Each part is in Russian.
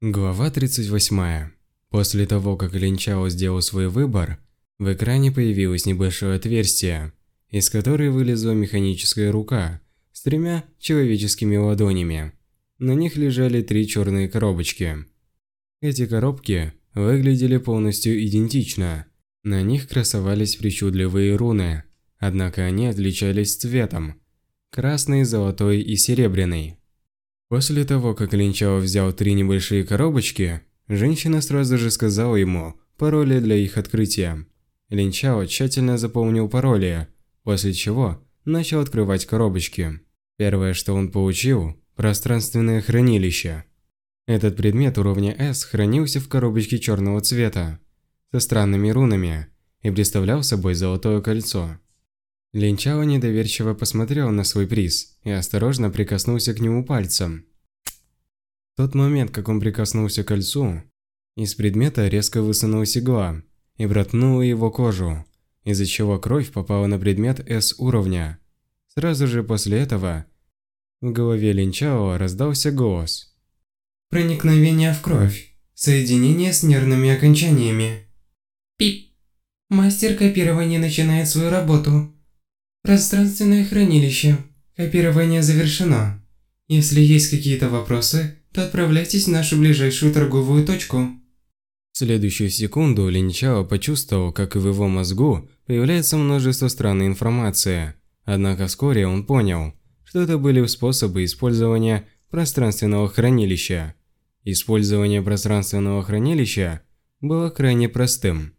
Глава 38. После того, как Линчао сделал свой выбор, в экране появилось небольшое отверстие, из которой вылезла механическая рука с тремя человеческими ладонями. На них лежали три черные коробочки. Эти коробки выглядели полностью идентично. На них красовались причудливые руны, однако они отличались цветом – красный, золотой и серебряный. После того, как Линчао взял три небольшие коробочки, женщина сразу же сказала ему пароли для их открытия. Линчао тщательно заполнил пароли, после чего начал открывать коробочки. Первое, что он получил – пространственное хранилище. Этот предмет уровня S хранился в коробочке черного цвета, со странными рунами, и представлял собой золотое кольцо. Линчао недоверчиво посмотрел на свой приз и осторожно прикоснулся к нему пальцем. В тот момент, как он прикоснулся к кольцу, из предмета резко высунулась игла и проткнула его кожу, из-за чего кровь попала на предмет S уровня. Сразу же после этого в голове Линчао раздался голос. Проникновение в кровь. Соединение с нервными окончаниями. Пип. Мастер копирования начинает свою работу. Пространственное хранилище. Копирование завершено. Если есть какие-то вопросы, то отправляйтесь в нашу ближайшую торговую точку. В следующую секунду Линчао почувствовал, как в его мозгу появляется множество странной информации. Однако вскоре он понял, что это были способы использования пространственного хранилища. Использование пространственного хранилища было крайне простым.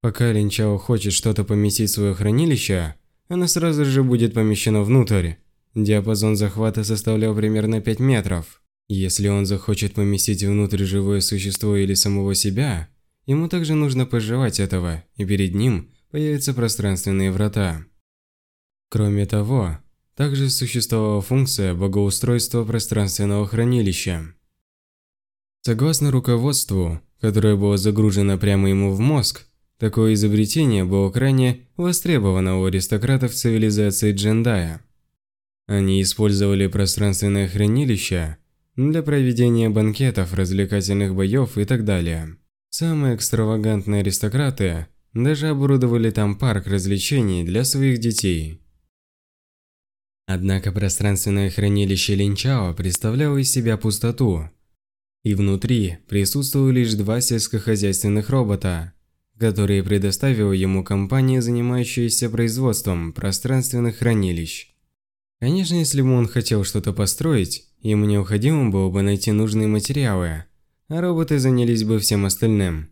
Пока Линчао хочет что-то поместить в свое хранилище, оно сразу же будет помещено внутрь. Диапазон захвата составлял примерно 5 метров. Если он захочет поместить внутрь живое существо или самого себя, ему также нужно пожелать этого, и перед ним появятся пространственные врата. Кроме того, также существовала функция богоустройства пространственного хранилища. Согласно руководству, которое было загружено прямо ему в мозг, Такое изобретение было крайне востребовано у аристократов цивилизации Джендая. Они использовали пространственное хранилище для проведения банкетов, развлекательных боев и так далее. Самые экстравагантные аристократы даже оборудовали там парк развлечений для своих детей. Однако пространственное хранилище Линчао представляло из себя пустоту, и внутри присутствовали лишь два сельскохозяйственных робота – которые предоставила ему компания, занимающаяся производством пространственных хранилищ. Конечно, если бы он хотел что-то построить, ему необходимо было бы найти нужные материалы, а роботы занялись бы всем остальным.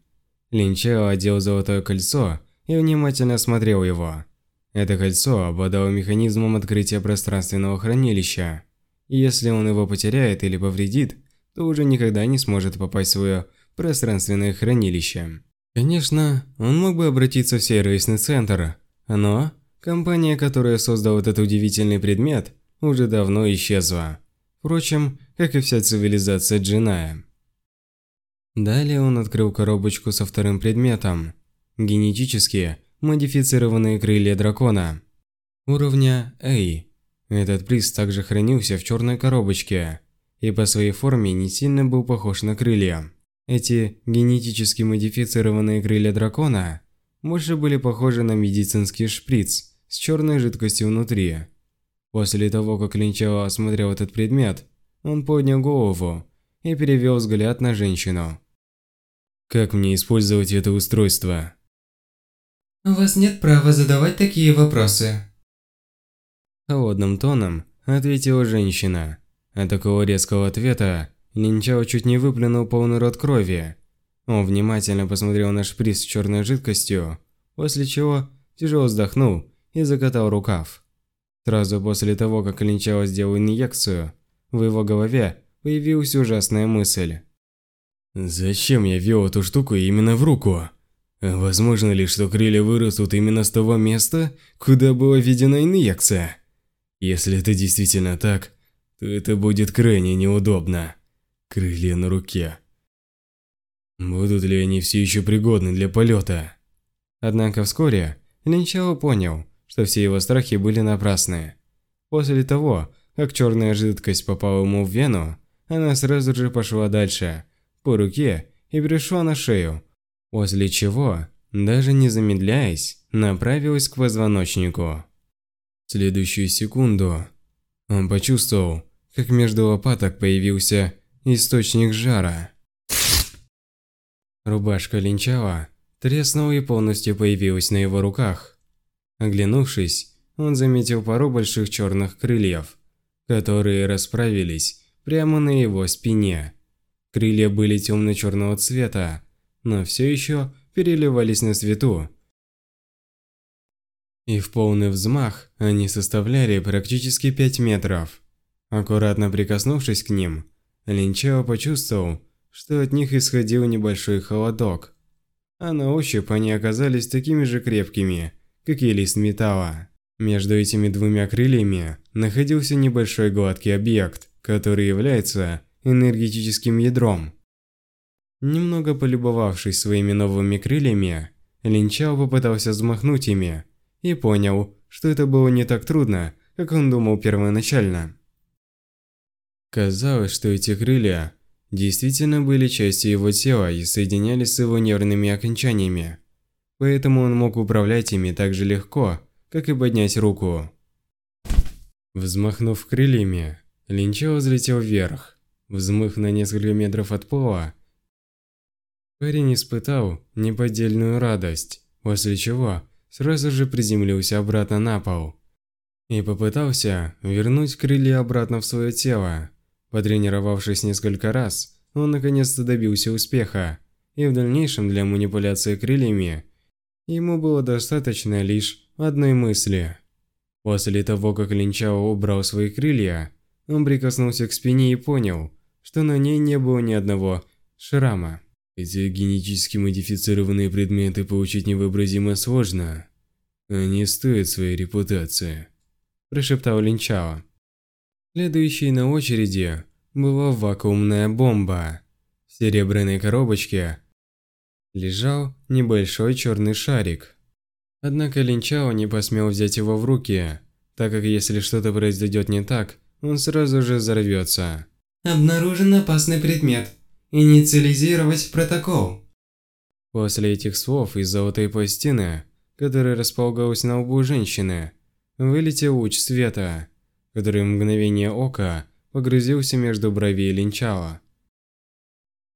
Линчао одел золотое кольцо и внимательно осмотрел его. Это кольцо обладало механизмом открытия пространственного хранилища, и если он его потеряет или повредит, то уже никогда не сможет попасть в свое пространственное хранилище. Конечно, он мог бы обратиться в сервисный центр, но компания, которая создала этот удивительный предмет, уже давно исчезла. Впрочем, как и вся цивилизация Джиная. Далее он открыл коробочку со вторым предметом – генетически модифицированные крылья дракона. Уровня A. Этот приз также хранился в черной коробочке и по своей форме не сильно был похож на крылья. Эти генетически модифицированные крылья дракона больше были похожи на медицинский шприц с черной жидкостью внутри. После того, как Линчао осмотрел этот предмет, он поднял голову и перевел взгляд на женщину. «Как мне использовать это устройство?» «У вас нет права задавать такие вопросы». Холодным тоном ответила женщина. От такого резкого ответа Линчао чуть не выплюнул полный рот крови. Он внимательно посмотрел на шприц с черной жидкостью, после чего тяжело вздохнул и закатал рукав. Сразу после того, как Линчао сделал инъекцию, в его голове появилась ужасная мысль. «Зачем я ввел эту штуку именно в руку? Возможно ли, что крылья вырастут именно с того места, куда была введена инъекция? Если это действительно так, то это будет крайне неудобно» крылья на руке. Будут ли они все еще пригодны для полета? Однако вскоре Линчао понял, что все его страхи были напрасны. После того, как черная жидкость попала ему в вену, она сразу же пошла дальше, по руке и перешло на шею, после чего, даже не замедляясь, направилась к позвоночнику. В следующую секунду он почувствовал, как между лопаток появился источник жара. Рубашка линчала треснула и полностью появилась на его руках. Оглянувшись, он заметил пару больших черных крыльев, которые расправились прямо на его спине. Крылья были темно-черного цвета, но все еще переливались на свету. И в полный взмах они составляли практически 5 метров. Аккуратно прикоснувшись к ним, Линчао почувствовал, что от них исходил небольшой холодок. А на ощупь они оказались такими же крепкими, как и лист металла. Между этими двумя крыльями находился небольшой гладкий объект, который является энергетическим ядром. Немного полюбовавшись своими новыми крыльями, Линчао попытался взмахнуть ими и понял, что это было не так трудно, как он думал первоначально. Казалось, что эти крылья действительно были частью его тела и соединялись с его нервными окончаниями, поэтому он мог управлять ими так же легко, как и поднять руку. Взмахнув крыльями, Линчао взлетел вверх. Взмыв на несколько метров от пола, парень испытал неподдельную радость, после чего сразу же приземлился обратно на пол и попытался вернуть крылья обратно в свое тело. Потренировавшись несколько раз, он наконец-то добился успеха, и в дальнейшем для манипуляции крыльями ему было достаточно лишь одной мысли. После того, как Линчао убрал свои крылья, он прикоснулся к спине и понял, что на ней не было ни одного шрама. Эти генетически модифицированные предметы получить невообразимо сложно. Они стоят своей репутации, прошептал Линчао. Следующей на очереди была вакуумная бомба. В серебряной коробочке лежал небольшой черный шарик. Однако Линчао не посмел взять его в руки, так как если что-то произойдет не так, он сразу же взорвется. Обнаружен опасный предмет. Инициализировать протокол. После этих слов из золотой пластины, которая располагалась на лбу женщины, вылетел луч света, который в мгновение ока погрузился между бровей Линчао.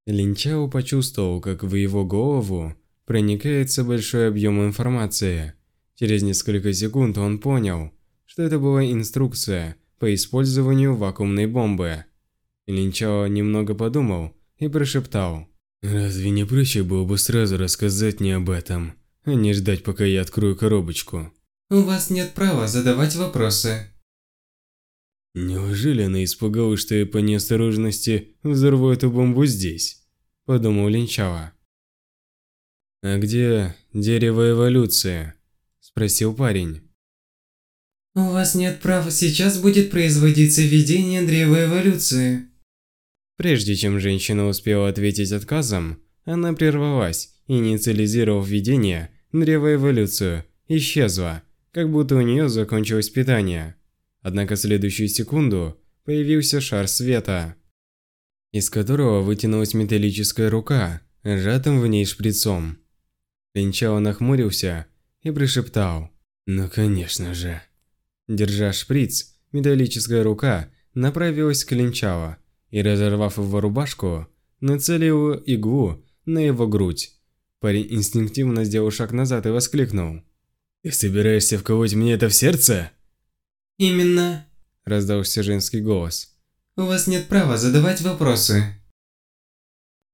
Линчао почувствовал, как в его голову проникается большой объем информации. Через несколько секунд он понял, что это была инструкция по использованию вакуумной бомбы. Линчао немного подумал и прошептал. «Разве не проще было бы сразу рассказать мне об этом, а не ждать, пока я открою коробочку?» У вас нет права задавать вопросы. Неужели она испугалась, что я по неосторожности взорву эту бомбу здесь? Подумал Линчао. «А где дерево эволюции?» – спросил парень. У вас нет права, сейчас будет производиться введение древа эволюции. Прежде чем женщина успела ответить отказом, она прервалась, инициализировав введение древа эволюцию, исчезла, как будто у нее закончилось питание. Однако в следующую секунду появился шар света, из которого вытянулась металлическая рука, сжатым в ней шприцом. Линчао нахмурился и прошептал «Ну конечно же». Держа шприц, металлическая рука направилась к Линчао и, разорвав его рубашку, нацелила иглу на его грудь. Парень инстинктивно сделал шаг назад и воскликнул. «Ты собираешься вколоть мне это в сердце?» «Именно», – раздался женский голос. «У вас нет права задавать вопросы».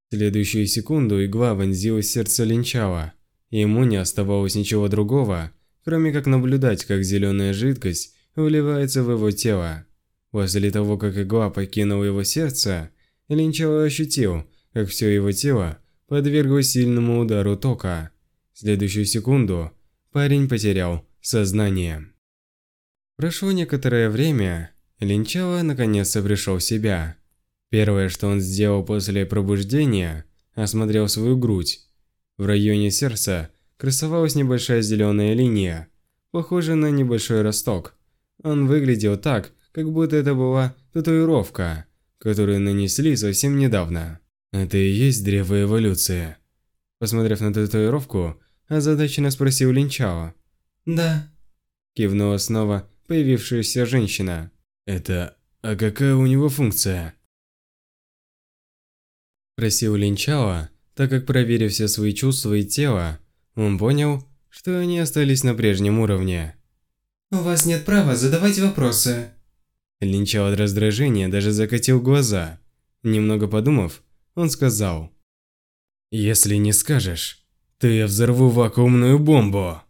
В следующую секунду игла вонзилась в сердце Линчала. Ему не оставалось ничего другого, кроме как наблюдать, как зеленая жидкость вливается в его тело. После того, как игла покинула его сердце, Линчало ощутил, как все его тело подверглось сильному удару тока. В следующую секунду парень потерял сознание. Прошло некоторое время, Линчало наконец-то пришел в себя. Первое, что он сделал после пробуждения, осмотрел свою грудь. В районе сердца красовалась небольшая зеленая линия, похожая на небольшой росток. Он выглядел так, как будто это была татуировка, которую нанесли совсем недавно. Это и есть древо эволюции. Посмотрев на татуировку, озадаченно спросил Линчао. Да. Кивнула снова появившаяся женщина. Это... А какая у него функция? Просил Линчао, так как проверив все свои чувства и тело, он понял, что они остались на прежнем уровне. У вас нет права задавать вопросы. Линчао от раздражения даже закатил глаза. Немного подумав, он сказал. «Если не скажешь, то я взорву вакуумную бомбу».